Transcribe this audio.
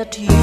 at you.